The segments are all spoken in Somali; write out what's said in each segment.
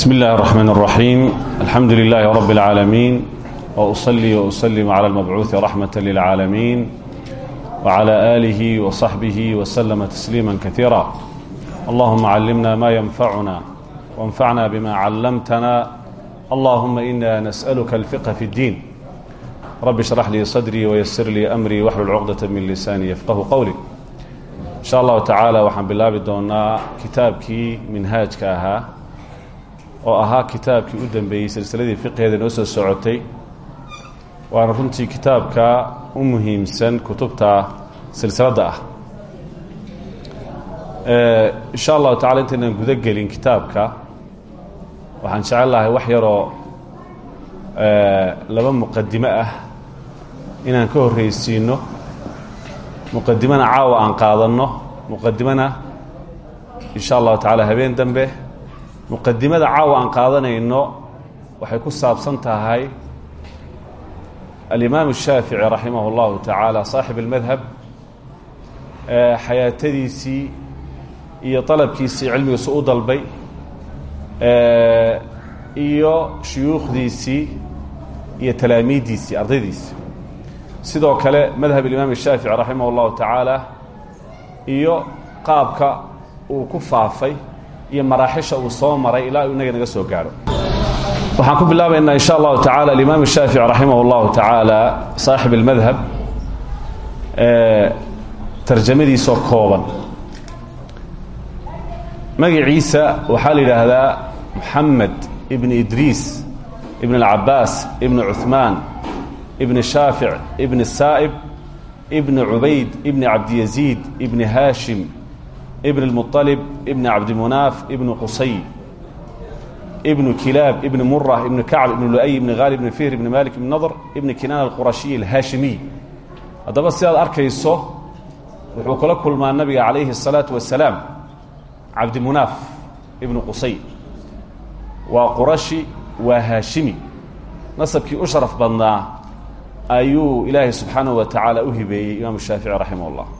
بسم الله الرحمن الرحيم الحمد لله رب العالمين وأصلي وأسلم على المبعوث رحمة للعالمين وعلى آله وصحبه وسلم تسليما كثيرا اللهم علمنا ما ينفعنا وانفعنا بما علمتنا اللهم إنا نسألك الفقه في الدين رب اشرح لي صدري ويسر لي أمري واحلل عقدة من لساني يفقه قولي إن شاء الله تعالى waxaan bilaabi doonaa kitaabkii minhaajka ahaa oo ahaa kitaabkii u dambeeyey silsiladii fiqheeda noo soo socotay waana runtii kitaabka u muhiimsan kutubta silsiladda ah. Insha allahu tacala intaynaan guda gelin kitaabka waxaan jecel lahay wax yaroo laba muqadimo ah inaan ka horreysiino muqadimana caawa aan qaadanno muqadimana insha allahu tacaala habeen dambe muqadimada caawa aan qaadanayno waxay ku saabsan tahay alimaam الshaafiعي raximah اllahu tacaala saaxib اlmadhab xayaatadiisii iyo dalabkiisii cilmigiisu u dalbay iyo shuyuukhdiisii iyo talaamiiddiisii ardaydiisii sidoo kale madhab اlimaam الshaafiعي raximah اllahu tacaala iyo qaabka uu ku faafay iyo maraaxisha uu soo maray ilaa uu inaga naga soo gaadho. Waxaan ku bilaabaynaa in sha allahu tacala alimaam shaafici raximah llahu tacaala saaxib almadhab tarjamadiisoo kooban. Magaciisa waxaa la yidhaahdaa moxamed ibn idriis ibn alcabaas ibn cuhmaan ibn shaafic ibn saa'ib ibn cubayd ibn cabdiyaziid ibn haashim ibn اlmuطalib ibn cabdimunaaf ibn qusay ibn kilaab ibn murة ibn kacb ibn lu'ay ibn haalib ibn fihr ibn malik ibn nadr ibn kinaan alqurashiy alhaashimiy haddaba sidaad arkayso wuxuu kula kulmaa nabiga calayhi الsalaaةu wasalaam cabdimunaaf ibn qusay waa qurashi waa haashimi nasabkii u sharaf badnaa ayuu ilaahay subxaanaه wa tacaala u hibeeyey imaam shaafici raximah اllah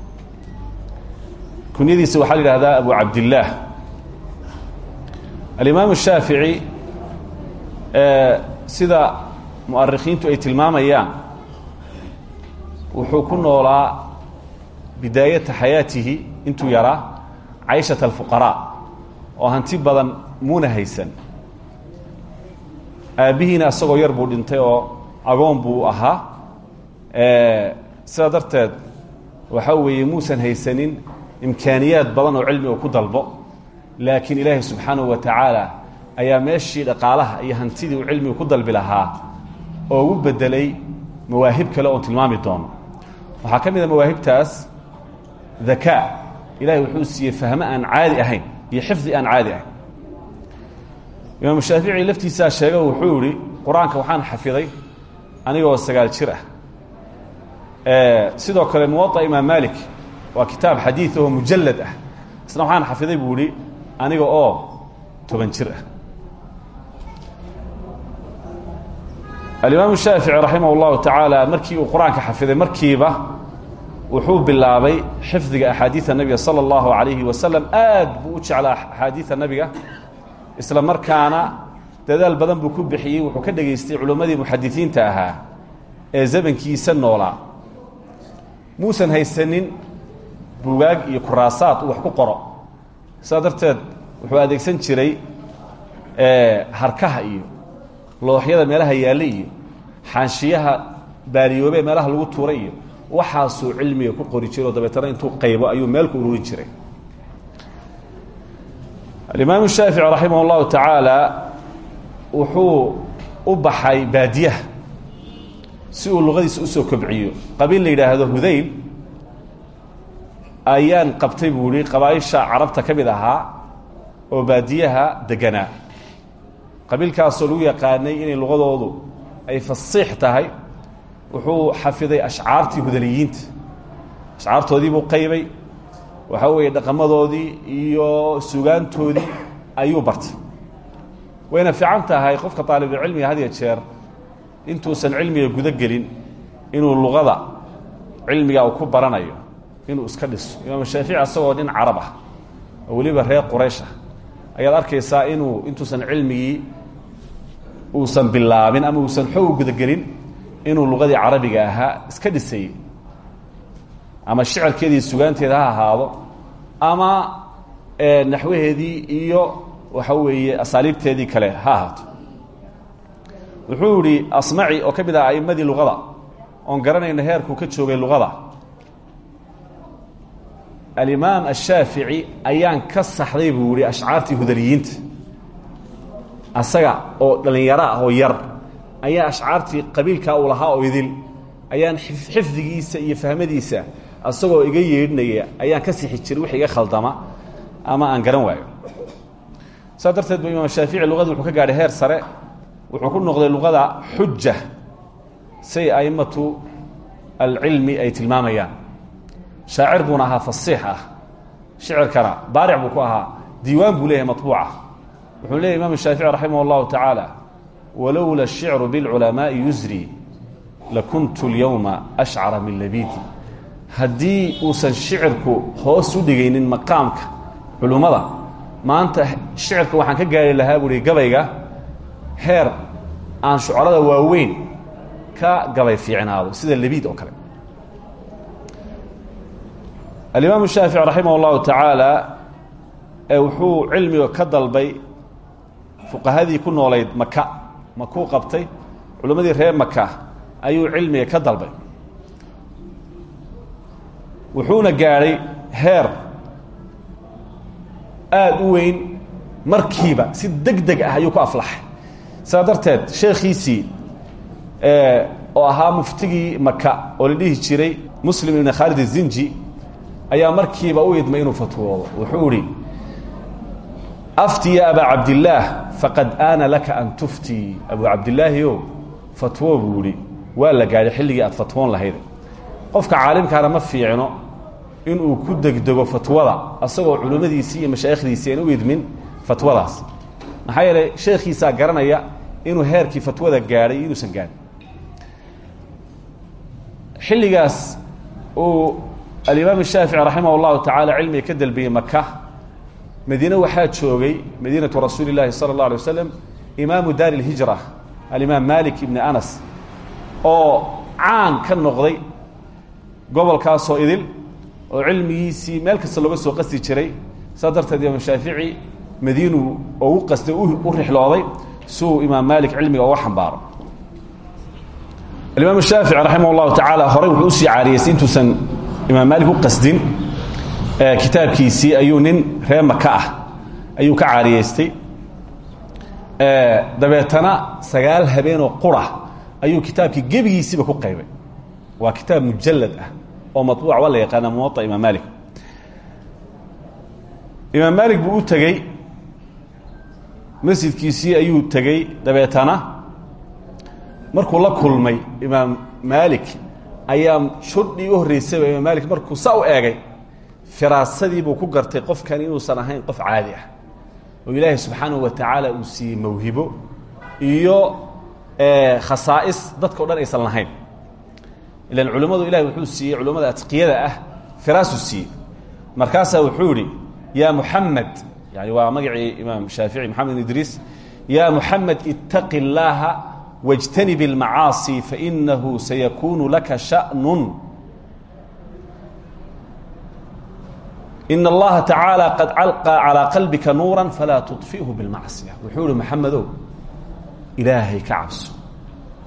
kunyadiisa waxaa la yidhahdaa abu cabdillaah alimaam الshaafiعي sida mu'arikhiintu ay tilmaamayaan wuxuu ku noolaa bidaayata xayaatihi intuu yaraa cayshaة الfuqarاء oo hanti badan muuna haysan aabbihiina isagoo yar buu dhintay oo agoon buu ahaa sidaa darteed waxa weeye muusan haysanin imkaaniyaad badan oo cilmiga ku dalbo laakiin ilaahay subxaanahu wa tacaala ayaa meeshii dhaqaalaha iyo hantidii uu cilmiga ku dalbi lahaa oo ugu bedelay mawaahib kale oon tilmaami doono. Waxaa ka mid mawaahibtaas dakaa ilahay wuxuu siiyey fahmo aan caadi ahayn iyo xifdi aan caadi ahayn. Imaamu shaafici laftiisaa sheega wuxuu yihi qur'aanka waxaan xafiday anigoo sagaal jir ah. Sidoo kale muwaطa imaam malik waa kitaab xadiid oo mujallad ah isna waxaan xafiday buu ihi aniga oo toban jir ah alimaam shaafici raximah اllahu tacaala markii uu qur-aanka xafiday markiiba wuxuu bilaabay xifdiga axaadiida nabiga salى اllahu alayhi wasalam aad buu u jeclaa axaadiida nabiga isla markaana dadaal badan buu ku bixiyey wuxuu ka dhegaystay culimmadii muxadisiinta ahaa ee zamankiisa noolaa muusan haysanin bugaag iyo kuraasaad uu wax ku qoro. Sidaa wuxuu adeegsan jiray harkaha iyo looxyada meelaha yaalla iyo xaanshiyaha baaliyoobee meelaha lagu tuuray iyo waxaasuu cilmiga ku qori jiray oo dabeetana intuu qaybo ayuu meel ku ururin jiray. Alimaamu shaafici raximah اllahu tacaala wuxuu u baxay baadiyaha si uu luqadiisa u soo kobciyo. Qabiil la yidhaahdo hudayl ayaan qabtay buu ihi qabaaisha carabta ka mid ahaa oo baadiyaha deganaa qabiilkaasoo lagu yaqaanay inay luqadoodu ay fasiix tahay wuxuu xafiday ashcaartii hudaliyiinta. Ashcaartoodii buu qaybay waxaa weeye dhaqamadoodii iyo sugaantoodii ayuu bartay. Wayna fiican tahay qofka aalibulcilmiga had ya jeer intuusan cilmiga guda gelin inuu luqada cilmiga uu ku baranayo inuu iska dhiso. Imaam shaafici asagoo nin carab ah oo weliba reer quraysh ah. Ayaad arkaysaa inuu intuusan cilmigii uusan bilaabin ama uusan xoog gudagelin inuu luqadii carabiga ahaa iska dhisayey ama shicirkeedii sugaanteeda ha ahaado ama naxwaheedii iyo waxa weeye asaaliibteedii kale ha ahaato. Wuxuu yihi asmaci oo ka mid ah a'imadii luqada oon garanayno heerkuu ka joogay luqada alimaam ashaafici ayaan ka saxday buu yihi ashcaartii hudariyiinta asaga oo dhallinyaro ah oo yar ayaa ashcaartii qabiilkaa uu lahaa oo idil. Ayaan xifdigiisa iyo fahmadiisa asagoo iga yeedhinaya ayaan ka sixi jiray wix iga khaldama ama aan garan waayo. Saas darteed ba imaam shaafici luqadii wuxuu ka gaadhay heer sare. Wuxuu ku noqday luqada xuja say a'immatu alcilmi ay tilmaamayaan shaacir buuna ahaa fasiix ah shicirkana baaric buu ku ahaa diiwaan buu leeyahay maطbuuca wuxuu leeyahy imam shaafici raximah اllahu tacaala walowla الshicru biاlculamaaءi yusri lakuntu اlyowma ashcara min labidi haddii uusan shicirku hoos u dhigaynin maqaamka culummada maanta shicirka waxaan ka gaari lahaa buuhi gabayga heer aan shucarada waaweyn ka gabay fiicnaado sida labiid oo kale alimaam shaafici raximah اllahu tacaala wuxuu cilmiga ka dalbay fuqahadii ku noolayd maka makuu qabtay culimmadii reer maka ayuu cilmiga ka dalbay wuxuuna gaadhay heer aada u weyn markiiba si deg deg ah ayuu ku aflaxay saa darteed sheekhiisii oo ahaa muftigii maka oo la dhihi jiray muslim ibn khaalid الzinji ayaa markiiba u idmay inuu fatwoodo. Wuxuu ihi afti ya abaa cabdillaah faqad aana laka an tuftii abu cabdilaahi o fatwo buu ihi waa la gaadhay xilligii aad fatwoon lahayd. Qofka caalimkaana ma fiicno inuu ku degdego fatwada asagoo culimmadiisii iyo mashaayikhdiisii aan u idmin fatwadaas. Maxaa yeeley sheekhiisaa garanaya inuu heerkii fatwada gaadhay iyo inuusan gaadhin. Xilligaas uu alimaam shaafici raximah llahu tacaala cilmiga ka delbiyey maka madiine waxaa joogay madiinatu rasuuli llahi sala اllah alay wasalam imaamu daari اlhijra alimaam malik ibni anas oo caan ka noqday gobolkaasoo idil oo cilmigiisii meel kasta looga soo qasti jiray. Saas darteed imaam shaafici madiinuu ugu qastay u rixlooday si uu imaam malik cilmiga uga xambaaro. Imaam shaafici raximah llahu tacaala horey wuxuu u sii caariyey intuusan imaam maalik u qasdin kitaabkiisii ayuu nin reer maka ah ayuu ka caariyeystay. Dabeetana sagaal habeenoo qura ayuu kitaabkii gebigiisiiba ku qaybay. Waa kitaab mujalad ah oo maطbuuc waa la yaqaana imaam maalik. Imaam maalik buu u tegey ayuu tegey dabeetana. Markuu la kulmay imaam maalik ayaa shurdhii u horreysayba imaam maalik markuu saa u eegay firaasadii buu ku gartay qofkan inuusan ahayn qof caadi ah. Oo ilaahay subxaanahu wa tacaala uu siiyey mawhibo iyo khasaa'is dadka o dhan aysan lahayn. Ilan culimmadu ilahay wuxuu siiyey culimmada atqiyada ah firaasuu siiyey. Markaasaa wuxuu idhi yaa muxamed yani waa magacii imaam shaafici maxamed bin idriis yaa muxamed wاjtanib اlmacaasi fainahu sayakunu laka shaأn in اllaha tacaalى qad calqa calىa qalbika nuura falaa tuطfihu biاlmacصiya wuxuu ihi maxamedow ilaahay ka cabso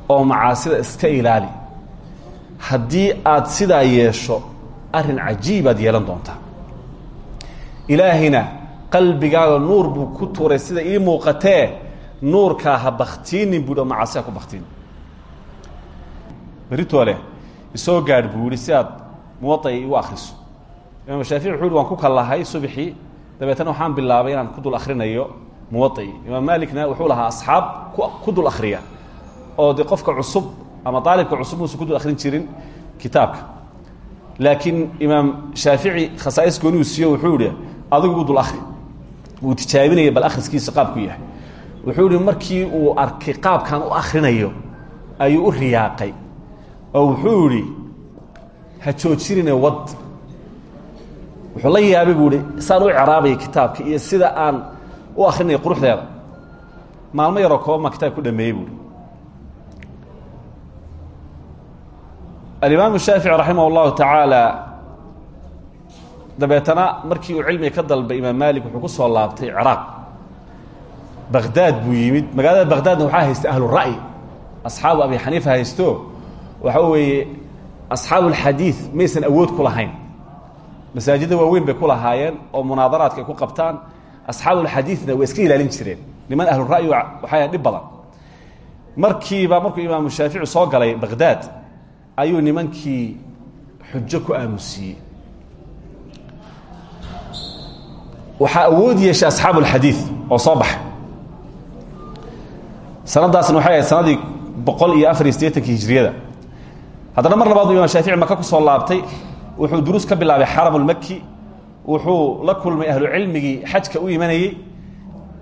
oo macaasida iska ilaali haddii aad sidaa yeesho arrin cajiibaad yeelan doontaa ilaahayna qalbigaaga nuur buu ku tuuray sida ii muuqatee nuurkaa ha baktiinin buu o macaasi ha ku baktiin beritoole isoo gaadh buu yihi si aad muwaطay igu akriso imaam shaafici wuxuu yhi waan ku kallahay subxii dabeetana waxaan bilaabay inaan ku dul akrinayo muwaطi imaam malikna wuxuu lahaa asxaab ku dul akriya oo de qofka cusub ama aalibka cusub muusan ku dul akrin jirin kitaabka laakiin imaam shaafici khasaais gooniuu siiyo wuxuu ihi adigu dul akri wuu tijaabinaya bal akhriskiisa qaabku yahay wuxuu ihi markii uu arkay qaabkan u akrinayo ayuu u riyaaqay. Oo wuxuu idhi ha joojinine wad. Wuxuu la yaabay buu ihi saan u craabaya kitaabka iyo sida aan u akrinaya quruxdeeda. Maalmo yaroo kooban baa kitaab ku dhameeyey buui alimaamu shaafici raximah اllahu tacaala dabeetana markii uu cilmiga ka dalbay imaam malik wuxuu ku soo laabtay ciraaq bagdaad buu yimid. Magaalada bagdaadna waxaa haysta ahlura'yi asxaabu abi xaniifa haysto. Waxa weeye asxaabu اlxadiid maysan awood ku lahayn. Masaajidda waaweyn bay ku oo munaadaraadka ay ku qabtaan. Asxaabulxadiidna way iska ilaalin jireen. Niman ahlura'yi waxaa dhib badan. Markiiba markuu imaamu shaafici soo galay bagdaad ayuu nimankii xujo ku aamusiiyey waxaa awood yeeshay asxaabu اlxadiid oo soo sanadaasna waxay ahayd sanadii boqol iyo afar iyo siddeetankii hijriyada. Haddana mar labaad imam shaafici maka ku soo laabtay wuxuu duruus ka bilaabay xaram ulmaki wuxuu la kulmay ahlu cilmigii xajka u imanayey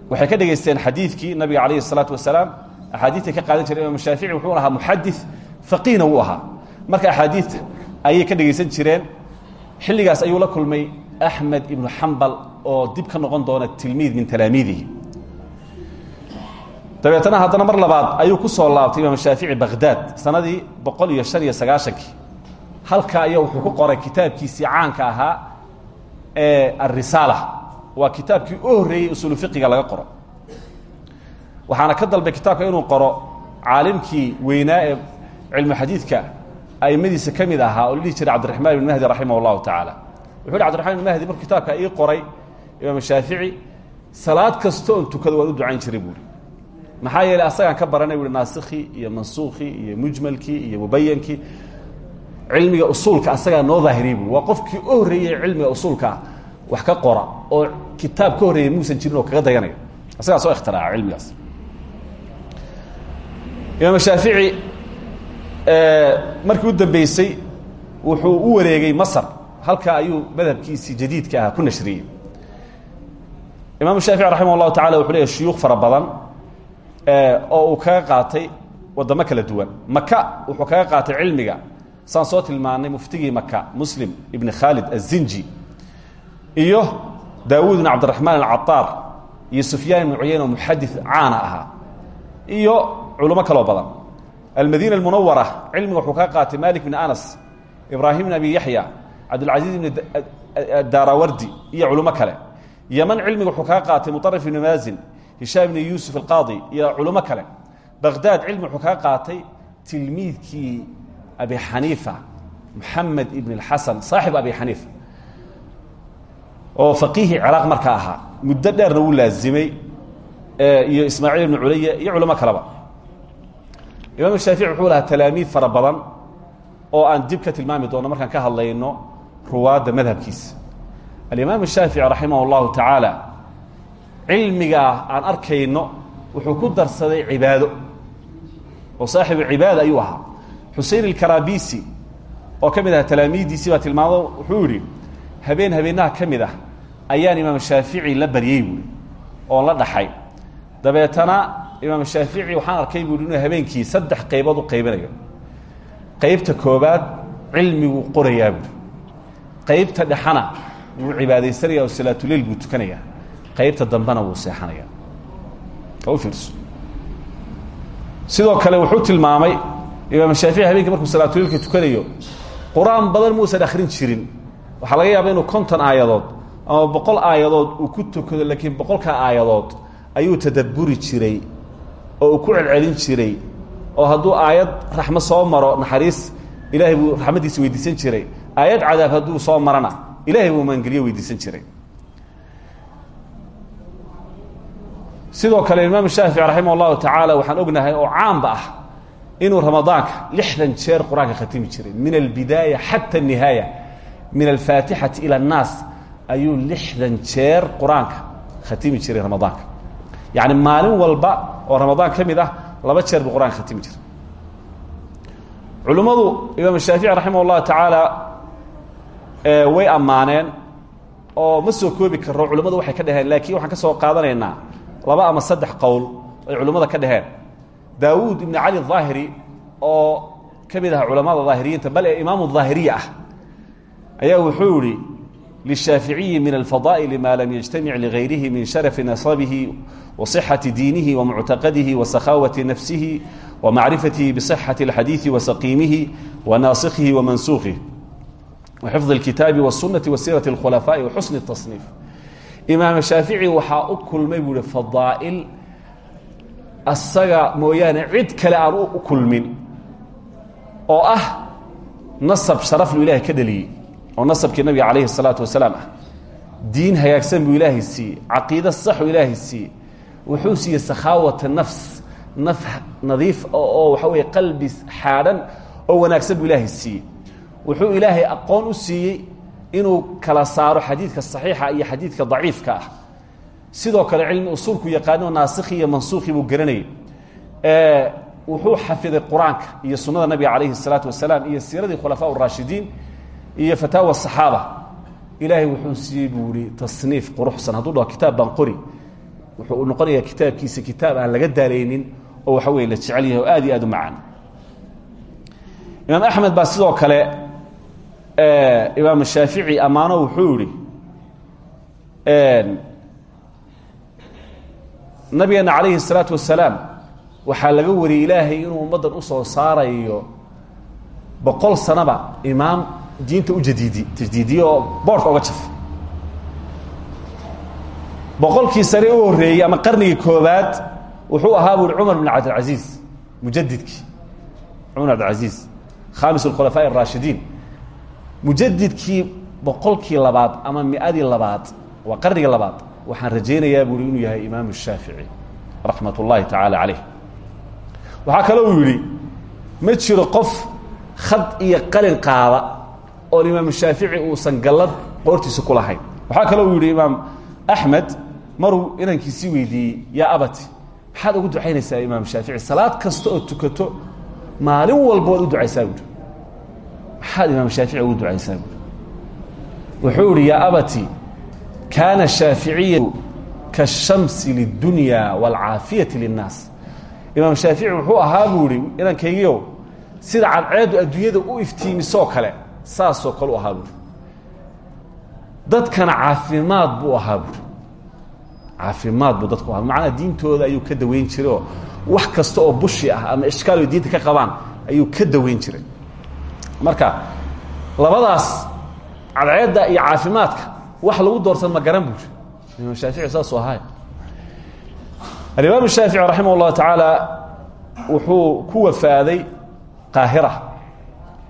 waxay ka dhegaysteen xadiidkii nabiga calayhi الsalaatu wasalaam. Axaadiidtay ka qaadan jireen imam shaafici wuxuu ahaa muxadis faqiihna wuu ahaa. Marka axaadiidta ayay ka dhegaysan jireen. Xilligaas ayuu la kulmay axmed ibnu xambal oo dib ka noqon doona tilmiid min talaamiidihi dabeetana haddana mar labaad ayuu ku soo laabtay imaam shaafici bagdaad sanadii boqol iyo shan iyo wuxuu ku qoray kitaabkiisii caanka ahaa ee alrisaala waa kitaabkii u horreeyey usuulu fiqiga laga qoro. Waxaana ka dalbay kitaabka inuu qoro caalimkii weynaa ee cilmu xadiidka aimadiisa ka mid ahaa oo la dhihi jiray cabdiraxmaan ibn mahdi raximah اllahu tacaala wuxu cbdiraxman ibn mahdi markuu kitaabka ii qoray imaam shaafici salaad kasta oon tukado waan u jiray buuri maxaa yeeley asagaan ka baranay buui naasikii iyo mansuukhii iyo mujmalkii iyo mubayankii cilmiga usuulka asagaa noo daahiriyey buui waa qofkii u horreeyey cilmiga usuulkaa wax ka qora oo kitaab ka horreeyey muusan jirin oo kaga dayanayo. Asagaa soo ikhtiraca cilmigaas. Imaam shaafici markii u dambeysay wuxuu u wareegay masr halkaa ayuu madhabkiisii jadiidka ahaa ku nashriyey. Imaam shaafici raximah اllahu tacala wuxuu leeyahy shuyuukh fara badan oo uu kaga qaatay wadamo kala duwan. Maka wuxuu kaga qaatay cilmiga. Saan soo tilmaanay muftigii maka muslim ibn khaalid aلzinji iyo daawuud ibn cabdiraxmaan alcataar iyo sufyaan ibn cuyayn oo muxadis caana ahaa iyo culimo kaloo badan. Almadiina almunawara cilmiga wuxuu kaga qaatay malik bn anas ibraahim bn abi yaxya cabdilcaziiz ibn daarawardi iyo culimo kale. Yeman cilmiga wuxuu kaga qaatay muطarif ibn maazin hishaam ibn yuusuf alqaadi iyo culimo kale. Bagdaad cilmi wuxuu kaga qaatay tilmiidkii abi xaniifa moxamed ibn اlxasan saaxibu abi xaniifa oo faqiihii ciraaq markaa ahaa. Muddo dheerna wuu laazimay iyo ismaaciil ibn culaya iyo culimo kaleba. Imaam shaafici wuxuu lahaa talaamiid fara oo aan dib ka tilmaami doono markaan ka hadlayno ruwaadda madhabkiisa. Alimaam shaafici raximah اllahu tacaala cilmigaa aan arkayno wuxuu ku darsaday cibaado. Oo saaxibu cibaada ayuu ahaa. Xusein alkarabisi oo ka mid aha talaamiiddiisii baa tilmaamo wuxuu yidhi habeen habeenaha ka mid ah ayaan imaam shaafici la baryey buui oon la dhaxay. Dabeetana imaam shaafici waxaan arkay buui inuu habeenkii saddex qaybood u qaybinayo. Qaybta koobaad cilmiguu qorayaa buui qaybta dhexana wuu cibaadaysanaya oo salaatuleil buu tukanayaa qaybta dambena wuu seexanaya. Fiirso. Sidoo kale wuxuu tilmaamay imaam shaafici habeenkii markuu salaatuleilka tukanayo qur'aan badan muusan akhrin jirin. Waxaa laga yaaba inuu konton aayadood ama boqol aayadood uu ku tukado laakiin boqolkaa aayadood ayuu tadabburi jiray oo uu ku celcelin jiray. Oo hadduu aayad raxmo soo maro naxariis ilaahay buu raxmaddiisa weydiisan jiray. Aayad cadaab hadduu soo marana ilahay buu maangeliyo weydiisan jiray sidoo kale imaam shaafici raximah llahu tacaala waxaan ognahay oo caamba ah inuu ramadaanka lixdan jeer qur'aanka khatimi jiray. Min albidaaya xata anihaaya min alfaatixati ila annaas ayuu lixdan jeer qur'aanka khatimi jiray ramadaanka. Yacni maalin walba oo ramadaan ka ah laba jeer buu khatimi jiray. Culimmadu imaam shaafici raximah llahu tacaala way ammaaneen oo ma koobi karro culimmadu waxay ka dhaheen laakiin waxaan ka soo qaadanaynaa laba ama saddex qowl ay culimmada ka dhaheen daawuud ibn cali الظaahiri oo ka mid aha culamada daahiriyiinta bal ee imaamu daahiriya ah ayaa wuxuu yihi lلshaaficiyi min alfadaa'il ma lam yجtamic ligayrihi min sharafi nasabihi waصixati diinihi wamuctaqadihi wasakhawati nafsihi wamacrifatihi bصixati اlxadiiثi wasaqiimihi wanaasikhihi wamansuukihi waxifظ اlkitaabi wالsunati wasiiraة اlkhulafaaءi waxusni التصniif imaam shaafici waxaa u kulmay buu hi fadaa'il asaga mooyaane cid kale aan u kulmin oo ah nasab sharaflu ilahay ka dhaliyey oo nasabkii nabiga calayhi الsalaatu wasalaam ah. Diin hagaagsan buu ilaahay siiyey caqiido saxuu ilaahay siiyey. Wuxuu siiyey sakhaawata nafs naf nadiif oo waxa weeye qalbi xaadhan oo wanaagsan buu ilaahay siiyey. Wuxuu ilaahay aqoon u siiyey inuu kala saaro xadiidka saxiixa iyo xadiidka daciifka ah. Sidoo kale cilmi usuulku yaqaano naasikhi iyo mansuukhi buu garanayay wuxuu xafiday qur'aanka iyo sunnada nabiga calayhi الsalaatu wasalaam iyo siiradii khulafaa raashidiin iyo fataawa saxaaba. Ilaahay wuxuu siiyey buu ihi tasniif quruxsan hadduu dhaho kitaab baan qori. Wuxuu noqonayaa kitaabkiisa kitaab aan laga daalaynin oo waxa weye la jecel yahay oo aad iyo aad u macaan. Imaam axmed baa sidoo kale imaam shaafici ammaano wuxuu yihi nabigeena calayhi الsalaatu wasalaam waxaa laga wariyey ilaahay inuu ummaddan usoo saarayo boqol sanaba imaam diinta u jadiidi tajdiidiye oo boorhka oga jafa boqolkii sane u horreeyey ama qarnigii koobaad wuxuu ahaa bu uhi cumar bn cabdilcaziiz mujadidkii cumar bn cabdilcaziiz khamis اkhulafaaء الraashidiin mujadidkii boqolkii labaad ama miadii labaad waa qarnigii labaad waxaan rajaynayaa buui inuu yahay imaam shaafici raxmat ullaahi tacaala caleyh waxaa kale uu yidhi ma jiro qof khad iyo qalin qaada oon imaam shaafici uusan gallad qoortiisa ku lahayn. Waxaa kale uu yidhi imaam axmed maruu inankiisii weydiiyey yaa abati maxaad ugu ducaynaysaa imaam shaafici salaad kasta oo tukato maalin walba waad u ducaysaa buui maxaad imaam shaafici ugu ducaysaa buui wuxuu ihi yaa abati kaana shaaficiyu kaashamsi lidunya waalcaafiyati linnaas. Imaam shaafici wuxuu ahaa buu ihi inankaygiio sida cadceeddu adduunyada u iftiimisoo kale saasoo kale u ahaa buui dadkana caafimaad buu ahaa buui caafimaad buu dadku ahaa. Macnaa diintooda ayuu ka daweyn jiray oo wax kasta oo bushi ah ama ishkaal ay diinta ka qabaan ayuu ka daweyn jiray marka labadaas cadceedda iyo caafimaadka wax lagu doorsan ma garan buuri imaam shaafici saasuu ahaay alimaam shaafici raximah اllahu tacaala wuxuu ku wafaaday qaahira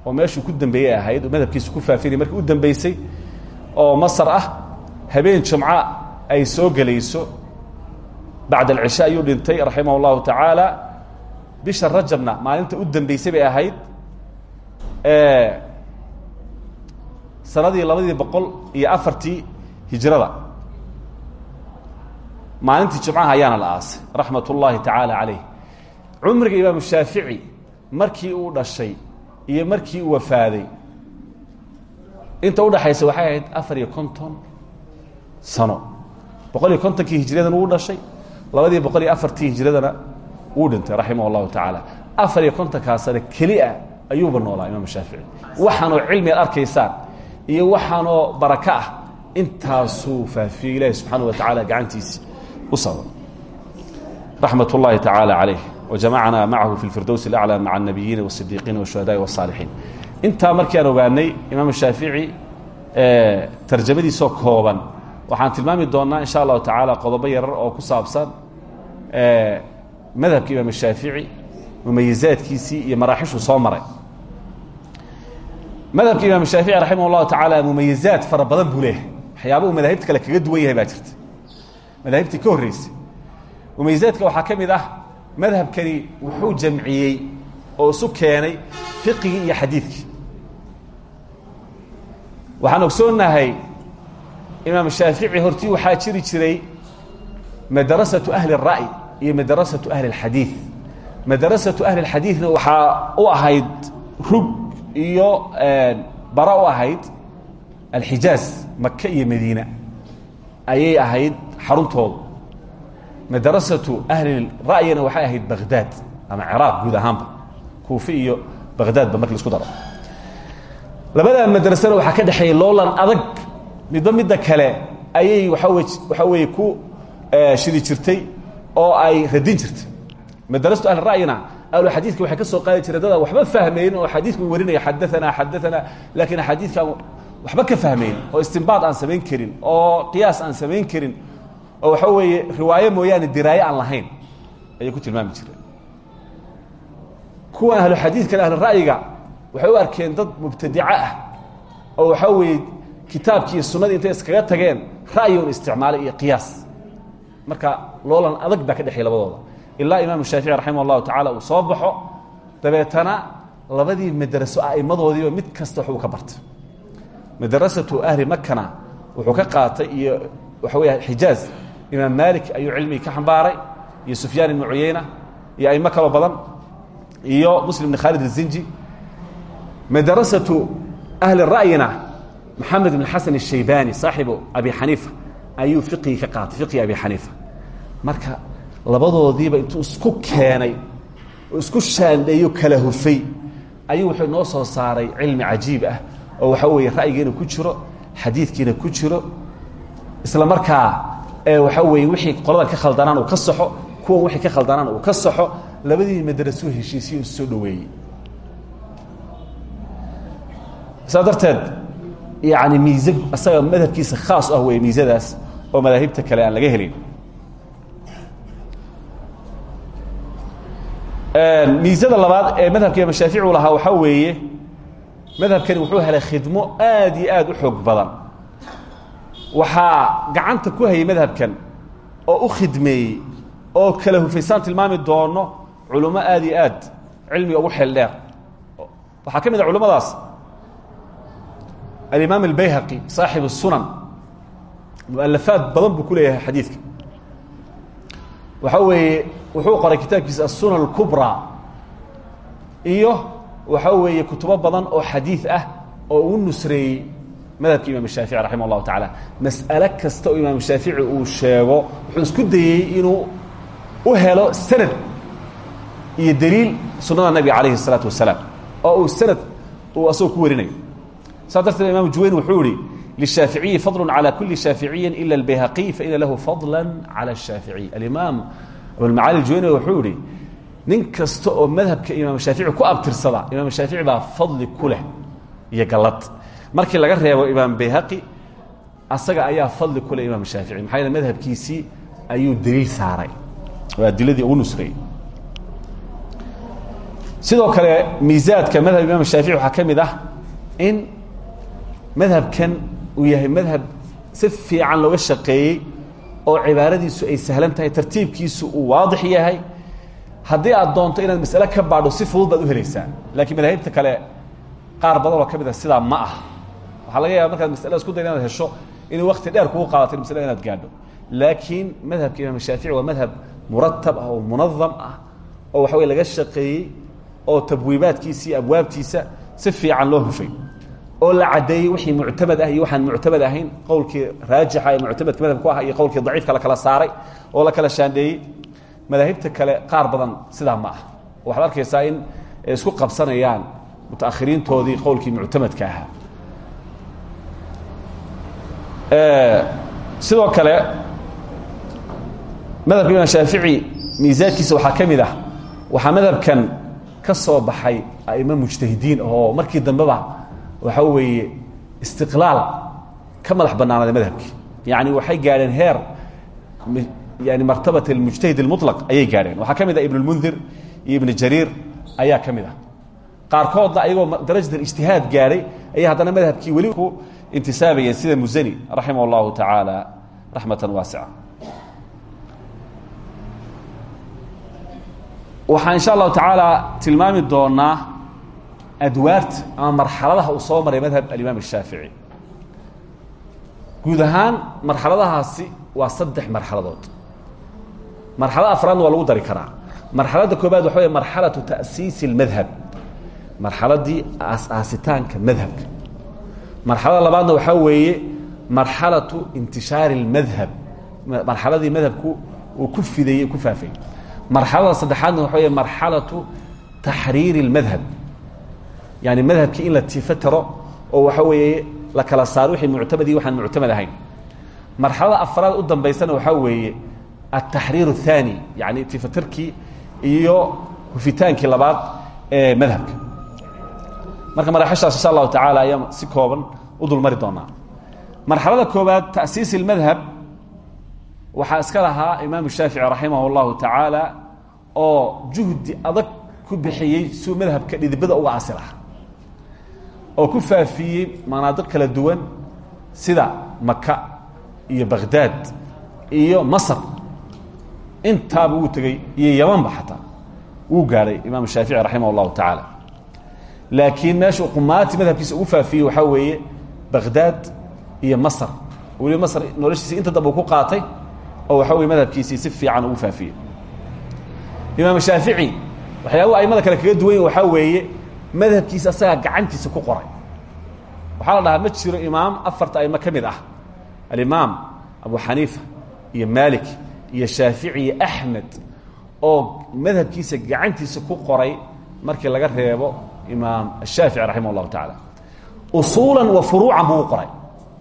oo meeshuu ku dambeeyey ahayd madhabkiisa ku faafinay markii u dambeysay oo masar ah habeen jumco ay soo gelayso bacd alcisha ayuu dhintay raximah اllahu tacaala. Bisha rajabna maalinta u dambeysay bay ahayd sanadii labadii boqol iyo afartii hijrada. Maalintii jumcaha ayaana la aasay raxmat ullaahi tacaala calayh. Cumriga imaamu markii uu dhashay iyo markii uu wafaaday inta udhaxaysa waxay ahayd afar iyo sano. Boqol iyo kontonkii hijradana wuu dhashay labadii boqol hijradana wuu dhintay raximah اllahu tacaala afar iyo kontonkaa sano ayuuba noolaa imaam shaafici. Waxaanoo cilmi ad arkaysaan iyo waxaanoo baraka ah intaasuu faafiyey ilaahi subxaana wa tacaala gacantiisi u saban raxmat ullaahi tacaala calayh wajamacnaa macahu fi lfirdows alaclaa maca annabiyiina wasidiiqiina washuhadaai wasaalixiin intaa markiaan ogaanay imaam shaafici tarjamadiisoo kooban waxaan tilmaami doonnaa insha allahu tacaala qodobo yarar oo ku saabsan madhabka imaam shaafici mumayizaadkiisii iyo maraaxishu soo maray madhabka imaam shaafici raximah اllahu tacaala mumayizaad fara badan buu leeyahay waxyaaba uu madaahibta kale kaga duwan yahay baa jirta madaahibtii ka horreysay mumayizaadka waxaa ka mid ah madhabkani wuxuu jamciyey oo isu keenay fiqigii iyo xadiidkii waxaan ogsoonnahay imaam shaafici hortii waxaa jiri jiray madrasatu ahli الra'y iyo madrasatu ahli اlxadiid madrasatu ahli اlxadiidna waxaa u ahayd rug iyo bara u ahayd alxijaaz maka iyo madiina. Ayay ahayd xaruntoodu madrasatu ahli ra'yina waxay ahayd baghdad ama ciraaq guud ahaanba. Kuufi iyo baghdadba marki la isku daro. Labadaa madrasana waxaa ka dhexeeyey loolan adag. Midba midda kale ayay waawe waxaa ku shidi jirtay oo ay radin jirtay. Madarastu ahli ra'yina ahlu xadiidka waxay ka soo qaadi jireen dada waxba fahmayn oo xadiidku warinaya xadaanaa xadaanaa laakiin xadiidkan waxba ka fahmayn oo istinbaad aan samayn karin oo qiyaas aan samayn karin oo waxa weeye riwaayo mooyaane diraaye aan lahayn ayay ku tilmaami jireen kuwan ahlu xadiidkan ahlu ra'yiga waxay u arkeen dad mubtadico ah oo waxaa weeye kitaabkii sunnadii intay iskaga tageen ra'yi isticmaalay iyo qiyaas marka loolan adag baa ka dhexeey labadooda ilaa imaamu shaafici raximah allahu tacala uu soo baxo. Dabeetana labadii madraso a'immadoodiiba mid kasta waxuu ka bartay. Madrasatu ahli makana wuxuu ka qaatay iyo waxa weya xijaaz imaam maalik ayuu cilmigii ka xambaaray iyo sufyaan ibnu cuyeyna iyo aimo kaloo badan iyo muslim ibn khaalid azinji madrasatu ahli ra'yina maxamed ibn xasan الshaybani saaxibu abi xaniifa ayuu fiqigii ka qaatay fiqigi abi xaniifa marka labadoodiiba intuu isku keenay oo isku shaandheeyo kala hufay ayuu wuxuu noo soo saaray cilmi cajiib ah oo waxaa weeye ra'yigiina ku jiro xadiidkiina ku jiro isla markaa waxaa weeye wixii qoladan ka khaldanaan uu ka saxo kuwan wixii ka khaldanaan uu ka saxo labadii madrasuu heshiisiyo isu soo dhoweeyey. Saa darteed yani miise asaga madhabkiisa khaas ah wey miisadaas oo madaahibta kale aan laga helin miisada labaad ee madhabka imaam shaafici lahaa waxaa weeye madhabkani wuxuu helay khidmo aad iyo aad u xoog badan. Waxaa gacanta ku hayay madhabkan oo u khidmeeyey oo kala hufaysaan tilmaami doono culummo aad iyo aad cilmiga ugu xeel dheer. Waxaa ka mid a culimmadaas. Alimaam albayhaqi saaxib الsunan mualafaad badan buu ku leeyahay waxaa weeye wuxuu qoray kitaabkiisa الsunan الكubrى iyo waxaa weeye kutubo badan oo xadiid ah oo uu nusreeyey madhabka imam الshaafiعي raximah الlahu taعala mas'ale kasta oo imaam shaafici uu sheego wuxuu isku dayey inuu u helo sanad iyo daliil sunada nabiga alayhi الsalaaةu wasalaam oo uu sanad uu asagoo ku warinayo saa darteed imam juwayn wuxuu ihi lلshaaficiyi fadl calى kuli shaaficiyi ila اlbayhaqiy faina lahu fadla calى الshaaficiy alimaam abulmacaali juwayni wuxuu ihi nin kasta oo madhabka imaam shaafici ku abtirsada imaam shaafici baa fadli ku leh iyo gallad markii laga reebo imaam bayhaqi asaga ayaa fadli ku leh imaam shaafici maxaa yeele madhabkiisii ayuu daliil saaray oo adiladii ugu nusreeyey sidoo kale miisaadka madhab imaam shaafici waxaa ka mid ah in madhabkan uu yahay madhab si fiican looga shaqeeyey oo cibaaradiisu ay sahlan tahay tartiibkiisu uu waadix yahay. Haddii aad doonto inaad mas'ale ka baadho si fudud baad u helaysaa laakiin madaahibta kale qaar badan oo ka mid a sidaa ma ah. Waxaa laga yaaba markaad masalada isku dayda inaad hesho inuu wakti dheer kugu qaadato in maslada inaad gaadho. Laakiin madhabka imaam shaafici waa madhab muratab ah oo munadam ah oo waxa wey laga shaqeeyey oo tabwiibaadkiisa abwaabtiisa si fiican loo hufay oo la caddeeyey wixii muctamad ah iyo waxaan muctamad ahayn qowlkii raajixa ee muctamadka madhabku ah iyo qowlkii daciifka la kala saaray oo la kala shaandheeyey. Madaahibta kale qaar badan sidaa ma ah waxaad arkaysaa in ay isku qabsanayaan mutaakhiriintoodii qowlkii muctamadka ahaa. Sidoo kale madhabka imaam shaafici miisaankiisa waxaa ka mid ah waxaa madhabkan ka soo baxay aimo mujtahidiin oo markii dambeba waxaa weeye istiqlaal ka madax bannaanaaday madhabkii yani waxay gaadheen heer yani martabat almujtahid almuطlaq ayay gaadheen waxaa ka mid ah ibn اlmundir iyo ibn jariir ayaa ka mid ah qaarkoodna ayagoo darajat alijtihaad gaadhay ayay haddana madhabkii weli ku intisaabayeen sida musani raximah اllahu tacaala raxmatan waasica waxaan insha allahu tacaala tilmaami doonaa adwaarta ama marxaladaha uu soo maray madhab alimaam الshaafici guud ahaan marxaladahaasi waa saddex marxaladood marxalada afraadna waa lagu dari karaa marxaladda koobaad waxa wey marxalatu ta'siisi اlmadhab marxaladii aas-aasitaanka madhabka marxalada labaadna waxaa weeye marxalatu intishaari اlmadhab marxaladii madhabku uu ku fidayey ku faafayey marxalada saddexaadna waxa wey marxalatu taxriiri اlmadhab yani madhabkii in la tiifa taro oo waxa weeye la kala saaro wixii muctamad iyo waxaan muctamad ahayn marxalada afraad u dambaysana waxaa weeye altaxriir الثaani yani tifatirkii iyo hufitaankii labaad ee madhabka marka maraxishaas insha allahu tacaala ayaan si kooban u dulmari doonaa marxalada koobaad ta'siis اlmadhab waxaa iska lahaa imaamu shaafici raximah اllahu tacaala oo juhdi adag ku bixiyey suu madhabka dhidibada uga asi laha oo ku faafiyey manaadiq kala duwan sida maka iyo baghdad iyo masr intaaba wuu tegey iyo yamanba xataa wuu gaadhay imaam shaafici raximah اllahu laakiin meesha qumaati madhabkiisa ugu faafiyey waxaa weeye baghdad iyo masr weliba masr noloshiisi inta dambe ku qaatay oo waxa weye madhabkiisii si fiican ugu faafiyey. Imaam shaafici waxyaabuu aimada kale kaga duwan yahi waxaa weeye madhabkiisa asagaa gacantiisa ku qoray. Waxaa la dhahaa ma jiro imaam afarta aimo ka mid ah. Alimaam abu xaniifa iyo malik iyo shaafici iyo oo madhabkiisa gacantiisa ku qoray markii laga reebo imaam ashaafici raximah اllahu tacaala wa furuucan buu u qoray.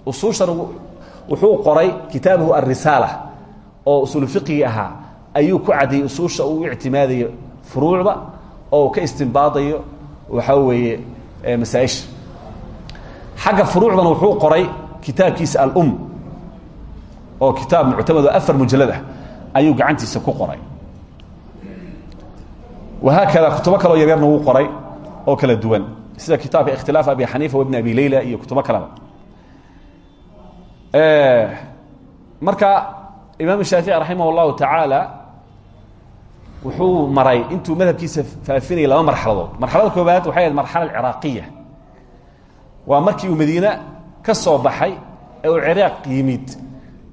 Usuushan wuxuu qoray kitaabahu alrisaala oo usuul fiqigi ayuu ku caddeeyey usuusha uu ictimaadayo furuucda oo ka istimbaadayo waxaa weeye masaaisha. Xagga furuucdana wuxuu qoray kitaabkiisa alum oo kitaab muctamad oo afar mujalad ah ayuu gacantiisa ku qoray. Wahaakada kutubo kaloo yaryarna wuu qoray oo kala duwan. Sida kitaabka ikhtilaaf abi xaniifa wabni abi leyla iyo kutubo kaleba marka imaam shaafici raximah اllahu tacaala wuxuu maray intuu madhabkiisa faafinayay laba marxaladood. Marxalada koobaad waxay ahayd marxala ciraaqiya waa markii uu madiine ka soo baxay ee uu ciraaq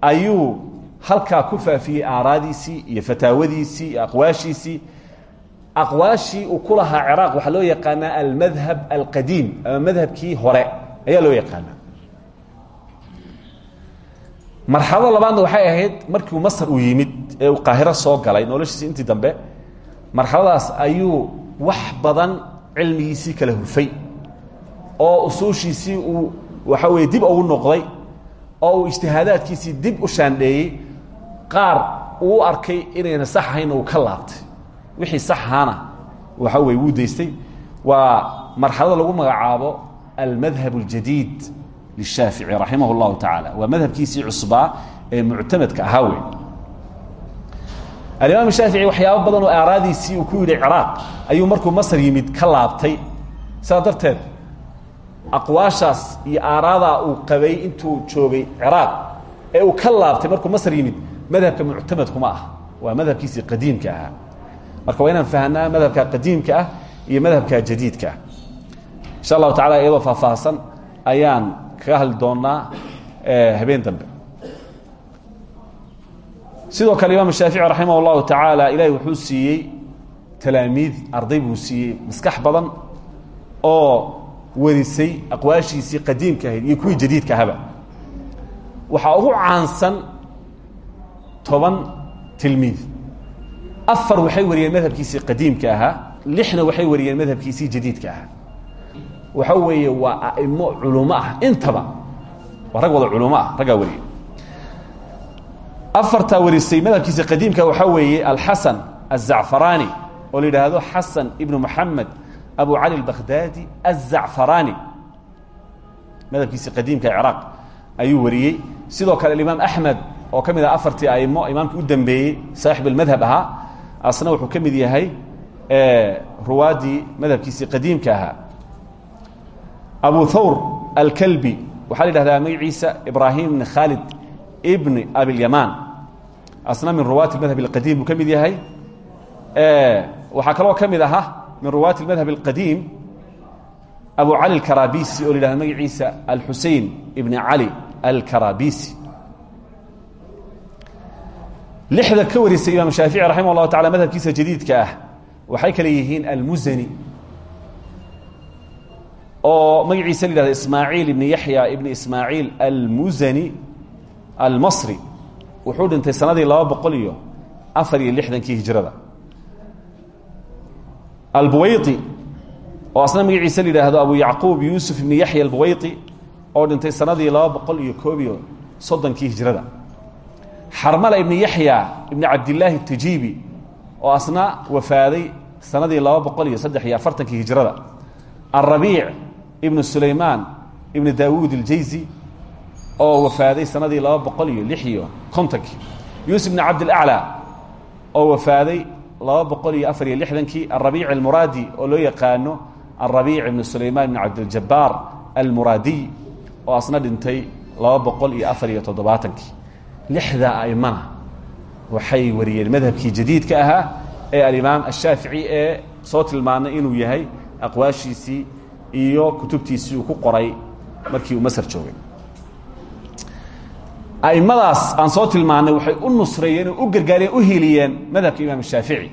ayuu halkaa ku faafiyey aaraadiisii iyo fataawadiisii iyo aqwaashiisii. Aqwaashii uu ku lahaa ciraaq waxaa loo yaqaanaa almadhab alqadiim ama madhabkii hore ayaa loo yaqaanaa. Marxalada labaadna waxay ahayd markiu masr uu yimid ee uu qaahiro soo galay noloshiisi intii dambe marxaladaas ayuu wax badan cilmigiisii kala hufay oo usuushiisii uu waxa weye dib ugu noqday oo uu dib u shaandheeyey qaar uu arkay inayna sax ahayn uu ka laabtay. Wixii sax ahaana waxa weye wuu daystay. Waa marxalada lagu magacaabo almadhab اljadiid lishaafici raximah اllahu tacaala waa madhabkiisii cusbaa ee muctamadka ahaa wey alimaam shaafici waxyaabo badan oo aaraadiisii uu ku yidhi ciraaq ayuu markuu masr yimid ka laabtay. Sidaa darteed iyo aaraadaa uu qabay intuu joogay ciraaq ee uu ka laabtay markuu masr yimid madhabka muctamadkuma ah waa madhabkiisii qadiimka ahaa. Marka waa inaan madhabka qadiimka ah iyo madhabka jadiidka ah. Insha allahu tacala iyadoo faahfaahsan ayaan kaga hadli doonaa habeen dambe sidoo kale imaam shaafici raximah اllahu tacaala ilahi wuxuu siiyey talaamiid arday buu siiyey maskax badan oo warisay aqwaashiisii qadiimka ahayd iyo kuwii jadiidka ahaba. Waxaa ugu caansan toban tilmiid. Afar waxay wariyeen madhabkiisii qadiimka ahaa lixna waxay wariyeen madhabkiisii jadiidka ahaa waxa weeye waa aimo culumo ah intaba. Waa wada culumo ah raggaa wariyey afartaa warisay madhabkiisa qadiimka waxaa weeye alxasan azacfaraani oo la yidhaahdo xasan ibnu moxamed abu cali albakhdadi azacfaraani madhabkiisa qadiimka ciraaq ayuu wariyey. Sidoo kale alimaam axmed oo ka mid ah afartii aimo imaamkii u dambeeyey saaxib almadhab asna wuxuu ka mid yahay ruwaaddii madhabkiisii qadiimka ahaa. Abu thawr alkalbi waxaa la yidhahdaa magaciisa ibraahim ibni khaalid ibni abilyamaan asna min ruwaati madhab اlqadiim buu ka mid yahay waxaa kaloo ka mid aha min ruwaati اmadhab اlqadiim abu cali اlkarabisi oo la yidhahda magaciisa alxusein ibn cali alkarabisi lixda ka warisay imaam shaafici raximah اllahu tacala madhabkiisa jadiidka ah waxay kale yihiin almusani oo magaciisa la yihahda ismaaciil ibn yaxya ibn ismaaciil almusani almasri wuxuu dhintay sanadii laba boqol iyo afar iyo lixdankii hijrada. Albuwayti oo asna magaciisa la yidhaahdo abu yacquub yuusuf ibn yaxya albuwayti oo dhintay sanadii laba boqol iyo koob iyo soddonkii hijrada. Xarmala ibni yaxya ibni cabdillaahi tajiibi oo asna wafaaday sanadii laba boqol iyo saddex iyo afartankii hijrada. Alrabiic ibnu sulaymaan ibni daawuud iljayzi oo wafaaday sanadii laba boqol iyo lix iyo kontonkii yuusuf ibni cabdilaclaa oo wafaaday laba boqol iyo afar iyo lixdankii almuraadi oo loo yaqaano alrabiic ibnu sulaymaan ibni cabdiljabaar almuraadiy oo asna dhintay laba boqol iyo afar iyo toddobaatankii lixda aimana waxay wariyeen madhabkii jadiidka ahaa ee alimaam ashaafici ee soo tilmaanay inuu yahay aqwaashiisii iyo kutubtiisii uu ku qoray markii uu masar joogay a'immadaas aan soo tilmaannay waxay u nusreeyeen oo u gargaareen u hiiliyeen madhabka imaam shaafici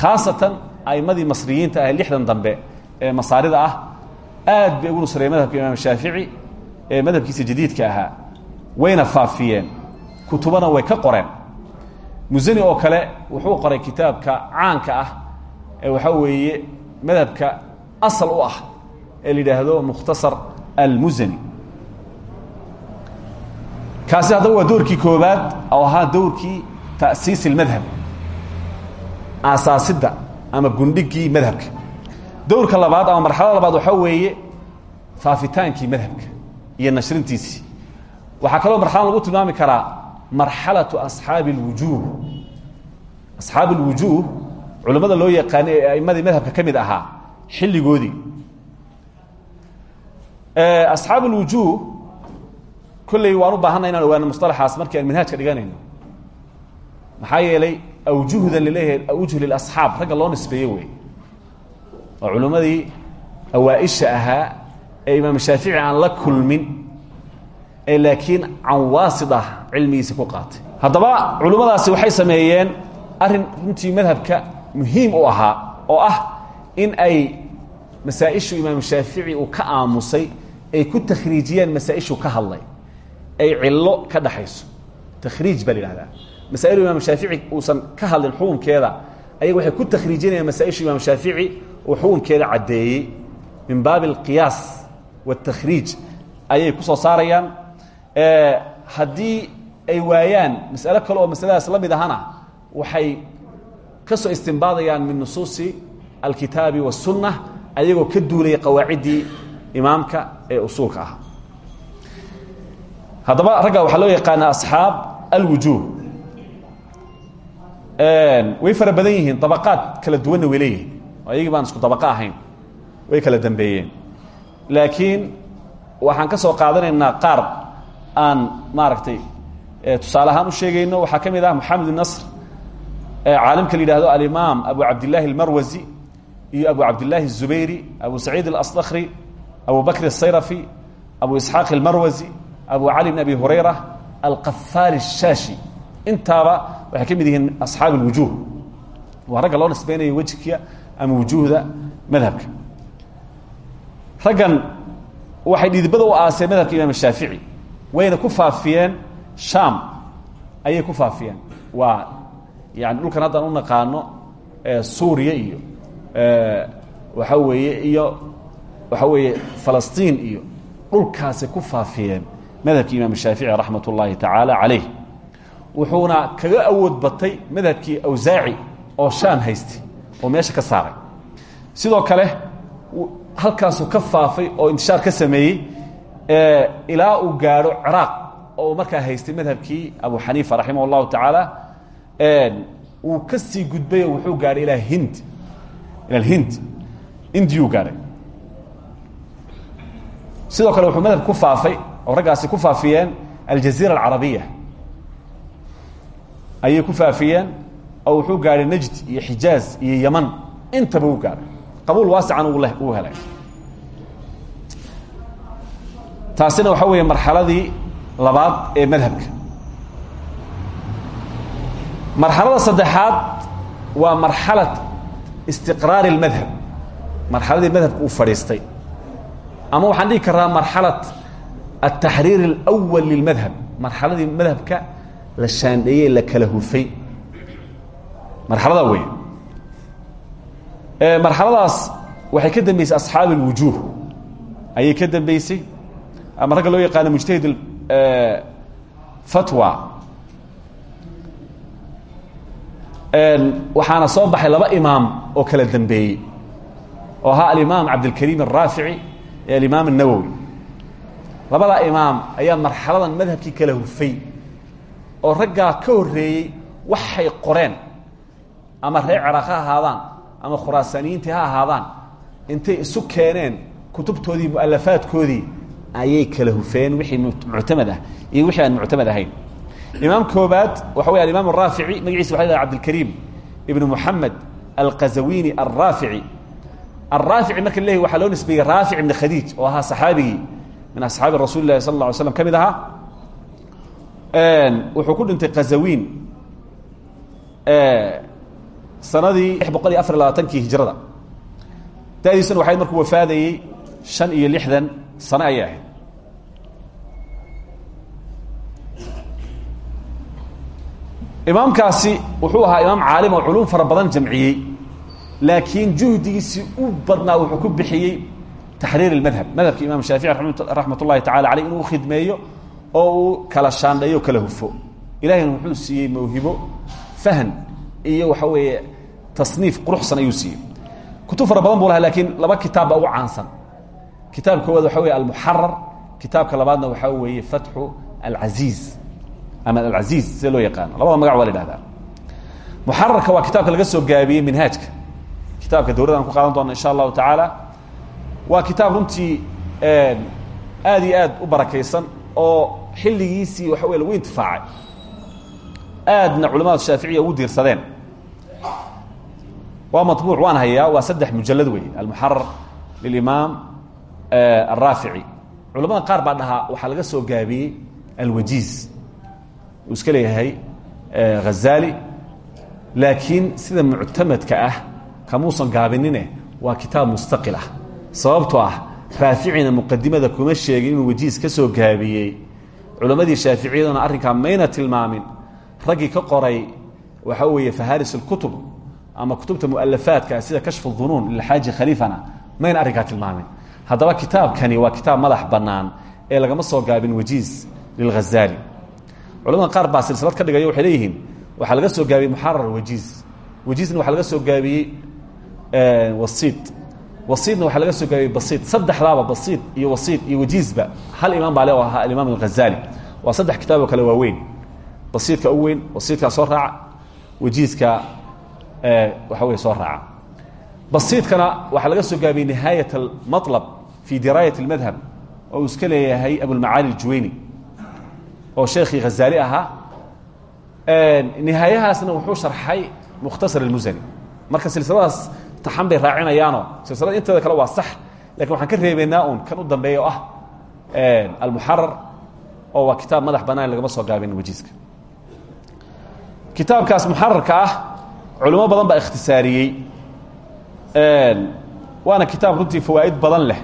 khaasatan a'immadii masriyiinta ah lixdan dambe ee masaarida ah aad bay ugu nusreeyeen madhabka imaam shaafici ee madhabkiisa jadiidka ahaa. Wayna faafiyeen kutubana way ka qoreen. Musani oo kale wuxuu qoray kitaabka caanka ah ee waxaa weeye madhabka asal u ah ee la yidhaahdo mukhtasar almusani kaasi haddaba waa dowrkii koobaad oo ahaa dowrkii ta'siis اlmadhab aasaasidda ama gundhigii madhabka dowrka labaad ama marxalada labaad waxaa weeye faafitaankii madhabka iyo nashrintiisii waxaa kaloo marxalada lagu tilmaami karaa marxalaةu asxaabi اlwujuuh asxaabi اlwujuuh culimmada loo yaqaano ee a'imadii madhabka ka mid ahaa xilligoodii asxaab اlwujuuh kolley waan u baahanna inaan ogaano musطalaxaas markii aan minhaajka dhiganayno maxaa yeelay awjuhdan la leeyahay awjuh lilasxaab ragga loo nisbeeye wey waa culimmadii awaa-isha ahaa ee imaam aan la kulmin ee laakiin can waasit ah cilmigiisa ku qaatay. Haddaba culimmadaasi waxay sameeyeen arrin runtii madhabka muhiim u ahaa oo ah in ay masaa-ishu imaam shaafici uu ka aamusay ay ku takhriijiyaan masaa-ishu ka hadlay ay cilo ka dhaxayso. Takhriij baa la yidhahdaa. Masaa'ilu imaam shaafici uusan ka hadlin xukunkeeda ayaga waxay ku takhriijinayaan masaa-isha imaam shaafici xukunkeeda caddeeyey. Min baabi alqiyaas waatakhriij ayay ku soo saarayaan. Haddii ay waayaan mas'alo kale oo masaladaas la mid waxay ka soo istimbaadayaan min nusuusi alkitaabi wasunna ayagoo ka duulaya qawaaciddii imaamka ee usuulka ah haddaba ragga waxaa loo yaqaana asxaab alwujuuh way fara badan yihiin dabaqaad kala duwanna way leeyihiin. Baan isku dabaqa ahayn way kala dambeeyeen. Laakiin waxaan ka soo qaadanaynaa qaar aan maaragtay tusaale ahaan u sheegayno waxaa ka ah maxamed nasr caalimka la yidhahdo alimaam abu cabdillaahi almarwasi iyo abu cabdillaahi azubayri abu saciid alsdakri abu bakr asayrafi abu isxaaq almarwasi abu cali bn abi hurayra alqafaal الshaashi intaaba waxay ka mid yihiin asxaab اlwujuh waa ragga loo nisbaynayo wejka ama wujuuhda madhabka raggan waxay dhidibada u aaseen madhabka imaam shaafici wayna ku faafiyeen sham ayay ku faafiyeen waa yani dhulkan haddaan u naqaano suuriya iyo waxaa weeye iyo waxaa weeye falastiin iyo dhulkaasay ku faafiyeen madhabkii imaam shaafici raxmat ullaahi tacaala calayh wuxuuna kaga awood batay madhabkii awsaaci oo shaam haystay oo meesha ka saaray. Sidoo kale halkaasuu ka faafay oo intishaar ka sameeyey ilaa uu gaadho ciraaq oo markaa haystay madhabkii abu xaniifa raximah اllahu tacaala wuu ka sii gudbayo wuxuu gaadhay ilaa hind ila hind indiyuu gaadhay. Sidoo kale wuxuu madhab ku faafay oo raggaasi ku faafiyeen aljaziira alcarabiya. Ayay ku faafiyeen oo wuxuu gaadhay najd iyo xijaaz iyo yaman. Intaba uu gaadhay qabuul waasican uu helay. Taasina waxaa weeye marxaladii labaad ee madhabka. Marxalada saddexaad waa marxalad istiqraari اlmadhab marxaladii madhabka uu fadhiistay. Ama waxaan dhihi karaa marxalad altaxriir اlأwal lilmadhab marxaladii madhabka la shaandheeyey la kala hufay marxalada wey marxaladaas waxay ka dambeysay asxaab اlwujuuh ayay ka dambeysay ama ragga loo yaqaano mujtahid fatwa waxaana soo baxay laba imaam oo kala dambeeyey oo ahaa alimaam cabdilkariim الraafici iyo alimaam الnawowi labadaa imaam ayaa marxaladan madhabkii kala hufay oo raggaa ka horreeyey waxay qoreen. Ama reer ciraaq ha ama khuraasaaniyiintii ha intay isu keeneen kutubtoodii mualafaadkoodii ayay kala hufeen wixii muctamad ah iyo wixii aan muctamad ahayn. Imaam koobaad waxa wey alimaam araafici magaciisa waxa la cabdilkariim ibnu moxamed alqazawini alraafici alraafici marka leeyahy waxaa loo nisbeeyey raafic ibni khadiij oo ahaa saxaabigii min asxaabi rasuuli lahi sal lla ly slam ka mid ahaa wuxuu ku dhintay kazawiin sanadii lix boqol iyo afar iy labaatankii hijrada dadiisuna waxay markuu wafaadayey shan iyo lixdan sano ayay ahayd imaamkaasi wuxuu ahaa imaam caalim oo culum fara badan laakiin juhdigiisii u badnaa wuxuu ku bixiyey taxriir اmadhab madhabka imam shaafici raxmat ullahi tacala aleyh inuu khidmeeyo oo uu kala shaandheeyo kala hufo ilahina wuxuu siiyey mawhibo fahn iyo waxa weeye tasniif quruxsan ayuu siiyey kutub fara badan buu laha lakiin laba kitaab baa ugu caansan kitaab koowaad waxa wey almuxarar kitaabka labaadna waxaa weeye fatxu alcaziiz ama alcaziiz sida loo yaqaano labada magac waa la ihahdaa muxararka waa kitaabka laga soo gaabiyey minhaajka kitaabka dowladdan ku qaadan doona insha allahu tacaala waa kitaab runtii aad iyo aad u barakaysan oo xilligiisii waxa wey lagu intifaacay. Aadna culamada shaaficiya ugu diirsadeen. Waa maطbuuc waan hayaa waa saddex mujalad wey almuxarar lilimaam alraafici culamada qaar baa dhahaa waxaa laga soo gaabiyey alwajiiz. Uu iska leeyahay hazali laakiin sida muctamadka ah kamuusan gaabinine waa kitaab mustaqil ah sababtoo ah raaficina muqadimada kuma sheegin inuu wajiis ka soo gaabiyey. Culammadii shaaficiyaduna arrinkaa mayna tilmaamin. Raggii ka qoray waxa weeye faharis اlkutub ama kutubta mualafaadka sida kashfu dunuun lilxaaji khaliifana mayna arrinkaa tilmaamin. Haddaba kitaabkani waa kitaab madax bannaan ee lagama soo gaabin wajiis lilghazali culamada qaar baa silsilad ka dhigayo waxay leeyihiin waxaa laga soo gaabiyey muxarar wajiis. Wajiisna waxaa laga soo gaabiyey wasiid wasiidna waxaa laga soo gaabiyey basiid saddexdaaba basiid iyo wasiid iyo wajiizba hal imaam baa le oo ahaa alimaam alghazali waa saddex kitaab oo kale waaweyn basiidka u weyn wasiidkaa soo raaca wajiizka waxa wey soo raaca basiidkana waxaa laga soo gaabiyey nihaayat almalab fi diraayat اlmadhab oo uu iska leeyahay abulmacaali اljuwayni oo sheekhii hazaali ahaa nihaayahaasna wuxuu sharxay mukhtasar اlmusani marka silsiladaas taxan bay raacinayaanoo. Silsilada inteeda kale waa sax laakiin waxaan ka reebeynaa un kan u dambeeya oo ah almuxarar oo waa kitaab madax banaan lagama soo gaabin wajiiska kitaabkaas muxararka ah culimo badan baa ikhtisaariyey. Waana kitaab runtii fawaa'id badan leh.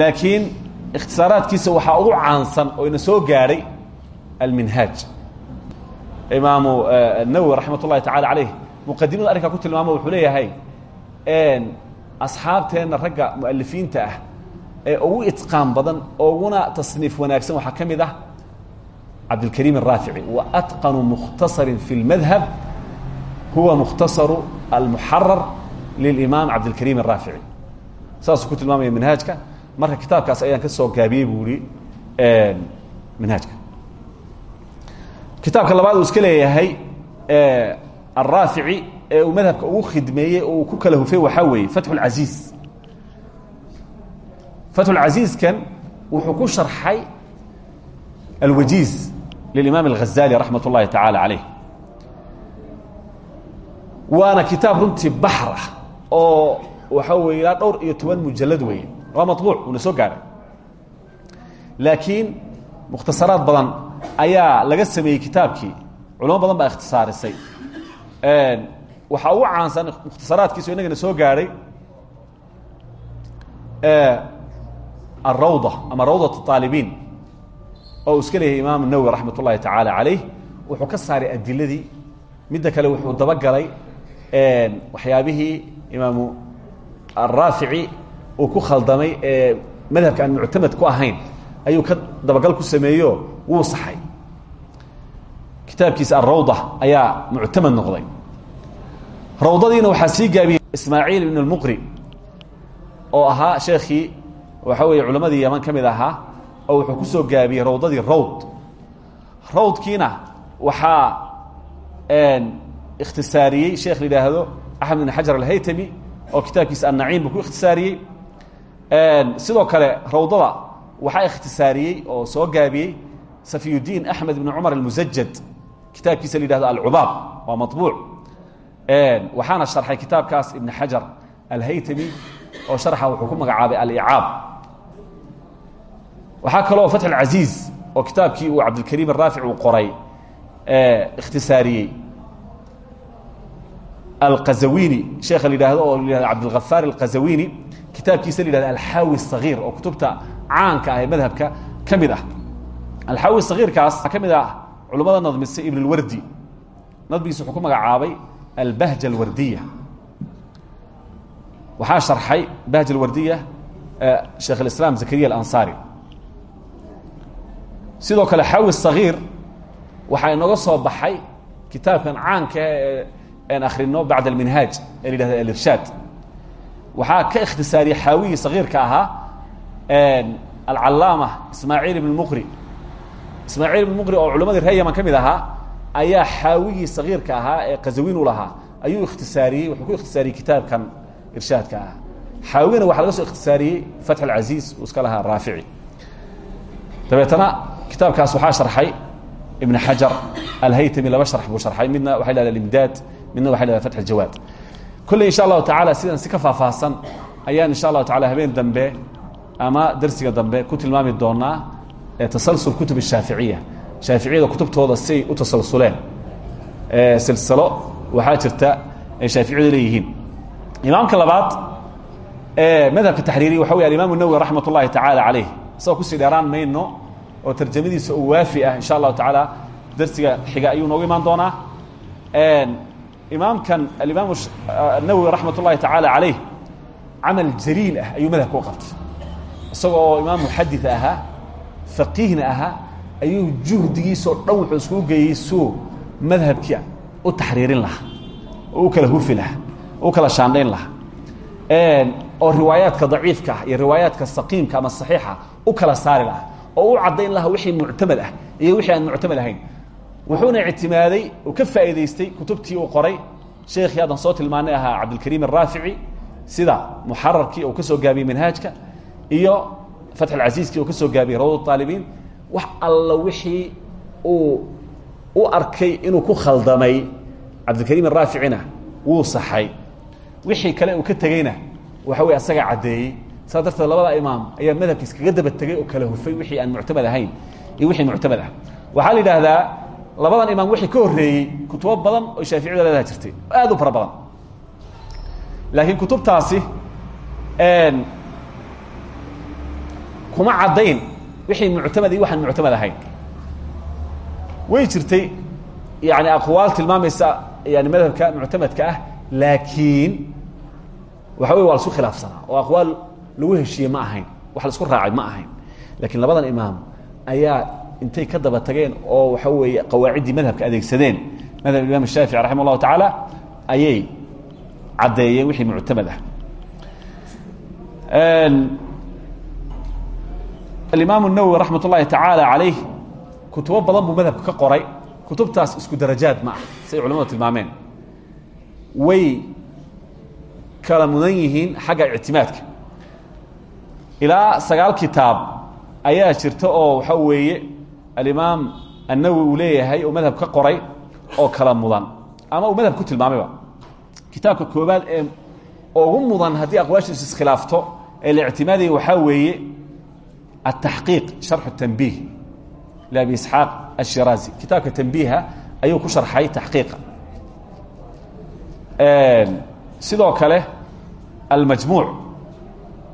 Laakiin ikhtisaaraadkiisa waxaa ugu caansan oo ina soo gaadhay alminhaaj. Imaamu nawowi raxmat ullahi tacala caleyh muqadimadu arrinkaa ku tilmaamo wuxuu leeyahay asxaabteenna ragga mualifiinta ah ee ugu itqaan badan uguna tasniif wanaagsan waxaa ka mid ah cabdilkariim araafici wa atqanu mukhtasarin fi lmadhab huwa mukhtasaru almuxarar lilimaam cabdilkariim araafici saasuu ku tilmaamaya manhaajka. Marka kitaabkaas ayaan ka soo gaabiyey buu ihi manhaajka. Kitaabka labaad uu iska leeyahay araafici ee uu madhabka ugu khidmeeyey oo uu ku kala hufay waxaa weeye fatxu اlcaziiz fatxulcaziizkan wuxuu ku sharxay alwajiiz lilimaam alghazali raxmat ullahi tacaala caleyh waana kitaab runtii baxr ah oo waxaa weeye ilaa dhowr iyo toban mujalad weeye. Waa maطbuuc uuna soo gaaray. Laakiin mukhtasaraad badan ayaa laga sameeyey kitaabkii. Culamo badan baa ikhtisaarisay waxaa ugu caansan mukhtasaraadkiiso inagana soo gaadhay alrawda ama rawdat اaalibiin oo iska leeyahay imaam nawowi raxmat ullahi tacaala calayh wuxuu ka saaray adiladii midda kale wuxuu dabagalay waxyaabihii imaamu araafici uu ku khaldamay ee madhabka aan muctamad ku ahayn ayuu ka dabagal ku sameeyo wuu saxay. Kitaabkiisa alrawda ayaa muctamad noqday rawdadiina waxaa sii gaabiyey ismaaciil ibn اlmuqri oo ahaa sheekhii waxa weeye culammadii yaman ka mid oo wuxuu ku soo gaabiyey rawdadii rawd. Rawdkiina waxaa ikhtisaariyey sheekh la yidhaahdo axmed ibn xajar alhaytami oo kitaabkiisa annaciim buu ku ikhtisaariyey. Sidoo kale rawdada waxaa ikhtisaariyey oo soo gaabiyey safiyudiin axmed ibn cumar almusajad kitaabkiisa la yidhahdo alcubaab waa maطbuuc waxaana harxay kitaabkaas ibn xajar alhaytami oo harxa wuxuu ku magacaabay alicaab waxaa kaloo fatx اlcasiiz oo kitaabkii uu cabdilkariim araafic uu qoray ikhtisaariyey. Alqazawini sheekha la yidhaahdo oo la yhahdo cabdilgafaar alqazawini kitaabkiisa la yihahdo alxaawi sagiir oo kutubta caanka ah ee madhabka ka mid ah. Alxaawi sagiirkaas ka mid ah culimmada nadmisay ibn اlwardi nadbigiisa wuxuu ku magacaabay albahja alwardiya waxaa sharxay bahj alwardiya sheekh اlislaam zakariya alansaari sidoo kale xawi sagiir waxaa inoga soo baxay kitaabkan caanka ee aan akhrino bacd alminhaaj ee la yihahda alirshaad waxaa ka ikhtisaariyey xaawiyii sagiirka ahaa alcalaama ismaaciil ibn muqri ismaaciil ibn muqri oo culimadii reeyaman ka mid ahaa ayaa xaawigii sagiirka ahaa ee qazawiin u lahaa. Ayuu ikhtisaariyey wuxuu ku ikhtisaariyey kitaabkan irshaadka ah xaawigina waxaa laga soo ikhtisaariyey fatx alcaziiz uu iska lahaa raafici. Dabeetana kitaabkaas waxaa sharxay ibn xajar alhaytami laba sharx buu sharxay. Midna waxay lahda imdaad midna waxay lahda fatx aljawaad kolley insha allahu tacala sidan si ka faahfaahsan ayaan insha allahu tacala habeen dambe ama dersiga dambe ku tilmaami doonaa tasalsul kutub الshaaficiya shaaficiyada kutubtooda siay u tasalsuleen silsalo waxaa jirta ay shaaficiyadu leeyihiin. Imaamka labaad ee madhabka taxriiriya waxa wey alimaamu nawwi raxmat ullahi tacaala caleyh isagoo ku sii dheeraan mayno oo tarjamadiisa oo waafi ah insha allahu tacaala darsiga xiga ayuu noogu imaan doonaa. Imaamkan alimaamu ah, nawwi raxmat ullahi tacaala caleyh camal jaliil ah ayuu madhabka u qabtay. Imaam muxadid ahaa faqiihna ahaa ayuu juhdigiisao dhan wuxuu iskugu geeyey suu u taxriirin lahaa oo kala hufi lahaa u kala shaandhayn lahaa. Oo riwaayaadka daciifka ah iyo riwaayaadka saqiimka ama saxiixa u kala saari lahaa oo u caddayn lahaa wixii muctamad ah iyo wixii aan muctamad ahayn. Wuxuuna ictimaaday uu ka faa'iidaystay kutubtii uu qoray. Sheekhii haddan soo tilmaanay ahaa cabdilkariim araafici sida muxararkii uu ka soo gaabiyey manhaajka iyo fatx alcasiiskii uu ka soo gaabiyey rawd aalibiin wax alla wixii uu u arkay inuu ku khaldamay cabdilkariim araaficina wuu saxay. Wixii kale uu ka tegeyna waxa weye asagaa caddeeyey. Saa labada imaam ayaa madhabkiis kaga daba tegey oo kala hufay wixii aan muctamad ahayn iyo wixii muctamad ah. Waxaa la yidhaahdaa labadan imaam wixii ka horreeyey kutubo badan oo shaaficiyada leedaha jirtay. Aad u fara laakiin kutubtaasi kuma caddayn wixii muctamad iyo waxaan muctamad ahayn. Way jirtay. Yani aqwaal tilmaamaysa yani madhabka muctamadka ah laakiin waxa wey waa la isku khilaafsanaa. Oo aqwaal lagu heshiiye ma ahayn wax la isku raacay ma ahayn. Lakiin labadan imaam ayaa intay ka daba tageen oo waxa weeye qawaaciddii madhabka adeegsadeen. Madhab imam shaafici raxima allahu tacaala ayay caddeeyeen wixii muctamad ah alimaam الnawowi raxmat ullahi tacaala calayh kutubo badan buu madhabka ka qoray. Kutubtaas isku darajaad ma ah siay culamadu tilmaameen. Way kala mudan yihiin xagga ictimaadka. Ilaa sagaal kitaab ayaa jirta oo waxa weeye alimaam annawi uu leeyahay oo madhab ka qoray oo kala mudan. Ama uu madhab ku tilmaamayba kitaabka koobaad ee ugu mudan haddii aqwaashiisu iskhilaafto ee la ictimaadaya waxaa weeye ataxqiiq sharxu tanbiih liabi isxaaq ashiraazi kitaabka tanbiiha ayuu ku sharxay taxqiiqa sidoo kale almajmuuc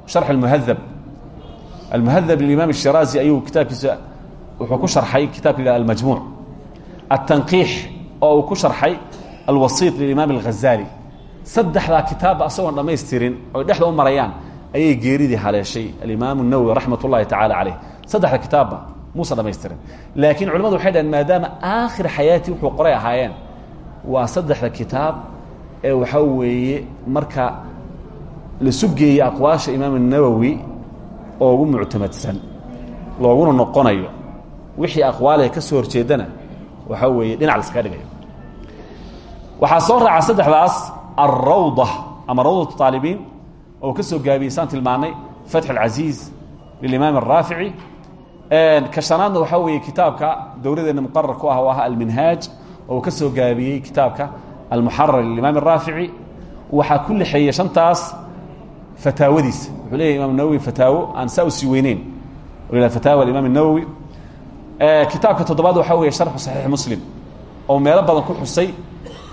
sharx almuhadab almuhadab limaam الshiraazi ayuu kitaabkiisa wuxuu ku sharxay kitabka la almajmuuc aلtanqiix oo uu ku sharxay alwasiit lilimaam اlghazali saddexdaa kitaabba asagoon dhammaystirin oy dhexda u marayaan ayay geeridii haleeshay. Alimaamu nawowi raxmat ullahi tacaala caleyh saddexda kitaabba muusa dhamaystirin laakiin culimadu waxay dhaheen maadaama aakhir xayaatii wuxuu qoray ahaayeen waa saddexda kitaab ee waxaa weeye marka la sugeeyey aqwaasha imaam nawowi oo ugu muctamadsan looguna noqonayo wixii aqwaalaha ka soo horjeedana waxaa weeye dhinac la iskaga dhigayo. Waxaa soo raaca saddexdaas alrawda ama rawdat taalibiin oo ka soo gaabiyey saan tilmaanay fatx alcasiiz lilimaam araafici ka shanaadna waxaa weeye kitaabka dowladeenna muqarar ku ah oo ah alminhaaj oo ka soo gaabiyey kitaabka almuxarar lilimaam araafici waxaa ku lexeeyey shantaas fataawadiisa. Wuxuu leeyahy imam nawowi fataawo aan saa u sii weyneyn. Fataawa alimaam اnawowi kitaabka toddobaad waxaa weeye sharxu saxiix muslim oo meelo badan ku xusay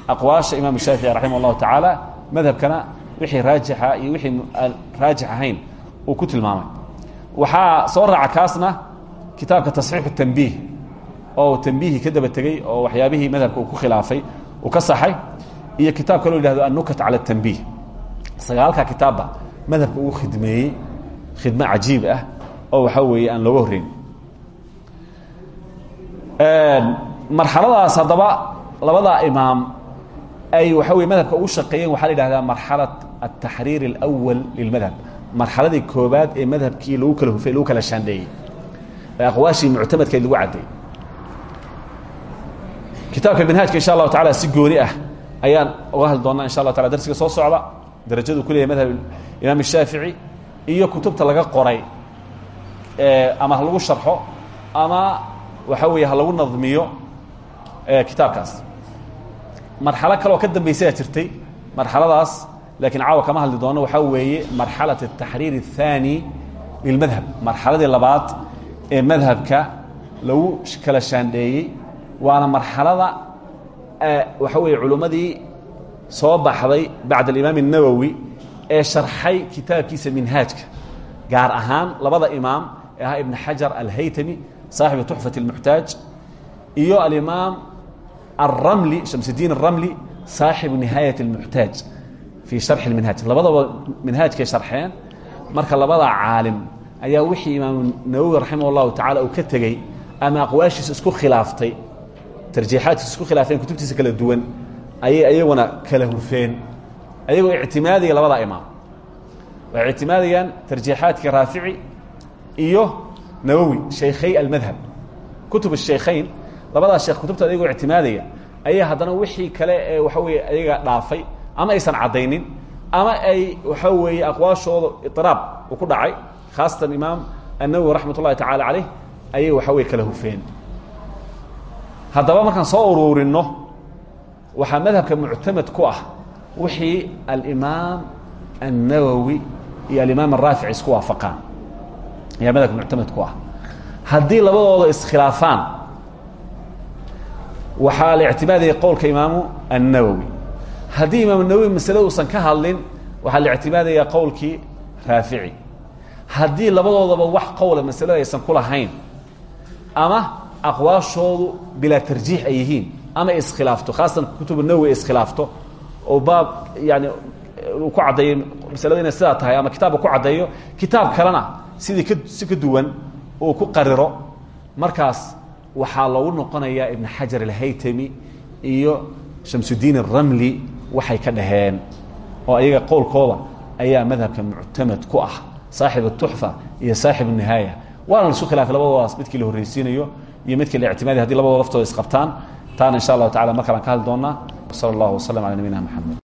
aqwaasha imaam shaafici raximah اllahu madhabkana wixii raajixa iyo wixii aan raajix ahayn uu ku tilmaamay. Waxaa soo raaca kaasna kitaabka tasxiixu tanbiih oo tanbiihii ka daba oo waxyaabihii madhabka ku khilaafay uu ka saxay iyo kitaab kaloo yihahdo annukat cala اtanbiih sagaalkaa kitaabba madhabka uu khidmeeyey khidmo cajiib ah oo waxaa weeye aan looga horreyn. Marxaladaas haddaba labadaa imaam ay waxaa weye madhabka ugu shaqeeyeen waxaa la yidhahdaa marxalat altaxriir اlأwal lilmadhab marxaladii koobaad ee madhabkii lagu kala hufay lagu kala shaandheeyey ee aqwaashii muctamadkeed lagu cadday kitaabka minhaajka insha allahu tacala si gooni ah ayaan uga hadli doonaa insha allah tala darsiga soo socda darajadu ku leeyahy madhab imaam الshaafici iyo kutubta laga qoray ama ha lagu sharxo ama waxaa weeye ha lagu nadmiyo kitaabkaas marxalo kaleoo ka dambaysayaa jirtay marxaladaas laakiin caawa kama hadli doono waxaa weeye marxalaة الtaxriir الثaanي lilmadhab marxaladii labaad ee madhabka lagu kala shaandheeyey waana marxalada waxaa weeye culimmadii soo baxday bacd alimaam الnawowi ee sharxay kitaabkiisa minhaajka gaar ahaan labada imaam ee ahaa ibn xajar alhaytami saaxibu tuxfat اlmuxtaaj iyo alimaam alramli shamsdiin الramli saaxibu nihaayat اlmuxtaaj fii sharxi minhaaj labadaba minhaajkay sharxeen marka labada caalim ayaa wixii imaamu nawowi raximah llahu tacala uu ka tegey ama aqwaashiisa isku khilaaftay tarjiixaadkiisa isku khilaaftay kutubtiisa kala duwan ayay ayaguna kala hurfeen ayagoo ictimaadaya labadaa imaam waxay ictimaadayaan tarjiixaadka raafici iyo nawowi shaykhay almadhab kutub shaykhayn labadaas sheekh kutubta ayagoo ictimaadaya ayaa haddana wixii kale waxa weye ayaga dhaafay ama aysan caddaynin ama ay waxaa weeye aqwaashooda iطiraab u ku dhacay khaasatan imaam annawowi raxmat ullahi tacaala caleyh ayay waxa weye kala hufeen. Haddaba markaan soo uruurinno waxaa madhabka muctamad ku ah wixii alimaam annawowi iyo alimaam araafici isku waafaqaan. Ayaa madhabka muctamad ku ah. Haddii labadooda iskhilaafaan waxaa la ictimaadaya qowlka imaamu annawowi haddii imaam nawowi masale uusan ka hadlin waxaa la ictimaadayaa qowlkii raafici. Haddii labadoodaba wax qowla masalada aysan ku lahayn ama aqwaashoodu bilaa tarjiix ay yihiin ama iskhilaafto khaasan kutubu nawowi iskhilaafto oo baab yaani ku caddeeyo masalada inay tahay ama kitaabka ku caddeeyo kitaab kalena sidii si ka duwan uu ku qariro. Markaas waxaa loogu noqonayaa ibn xajar alhaytami iyo shamsudiin aramli waxay ka dhaheen oo ayaga qowlkooda ayaa madhabka muctamed ku ah saaxib atuxfa iyo saaxib nihaaya. Waana lasu khilaafay labadoodaas midkii la horreysiinayo iyo midkii la ictimaadiy hadi labadoo laftooda isqabtaan taana insha allahu tacala markalaan ka hadli doonnaa sal allahu waslm ala nabiyina mxamed